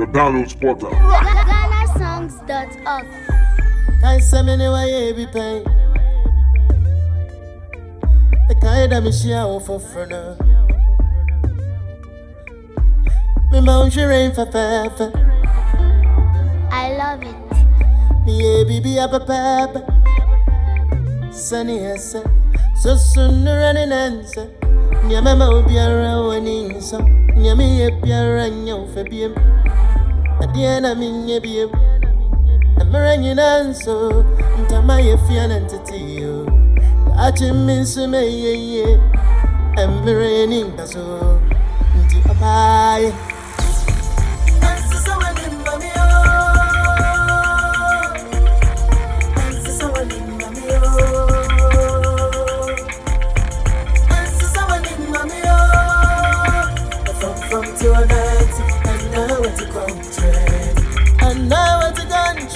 your download spotter. GhanaSongs.org. Can't send me anywhere, be pain. The kind of me share for front. Uh. Me mount your rain for pepper. I love it. Me a baby up a pepper. Sunny as uh. so sooner running answer. Nya mama obi ara wani so. Nya me e biara nya ofa biem. Adia na me nya biem. Amara nyina nso. Ntama ye fia na ntete yo. Achi me nso me ye ye. Amara ni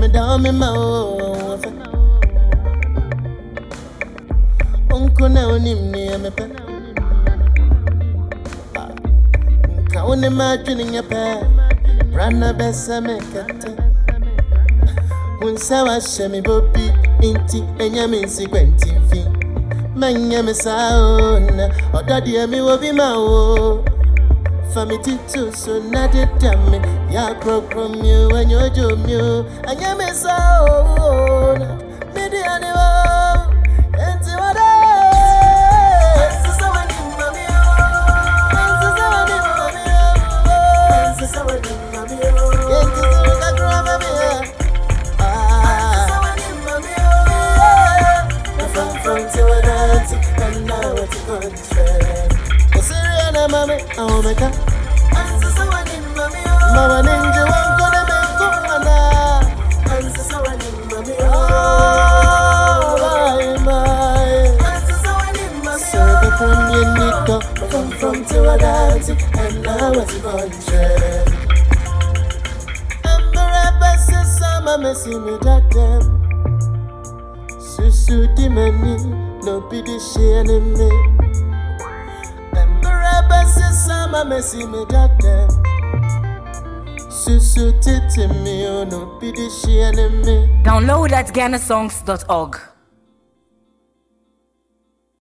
Me down me mouth. Uncle now nim near me pe. Nka one ma dwene nyɛ pɛ. Brana bɛsɛ me kɛtɛ. Wo nsa wahyɛ me bobi nti ɛnyɛ me nsi kwantimfi. Manyɛ me saa o na ɔdɔ deɛ mewɔ bi ma wo. Fa me tito so na deda me yɛ akorɔkorɔ mi o ɛnyɛ ɔgye mi. Ɛnyɛ me saa o na ane. Enti w'ani mma mi o. O. Na from to and now it's a contract. Na mi o. Mama ninja wanko na menko mana. Ɛnsesa w'ani mma mi o. Bye bye. Ɛnsesa w'ani mma mi o. Serve from your nito, from from a and now it's a contract. Amber sisa mesi mi dadem. Susu di mani, no be the share me. Amber sisa mesi mi dadem. Susu titi mi, oh no be the me. Download at GhanaSongs.org.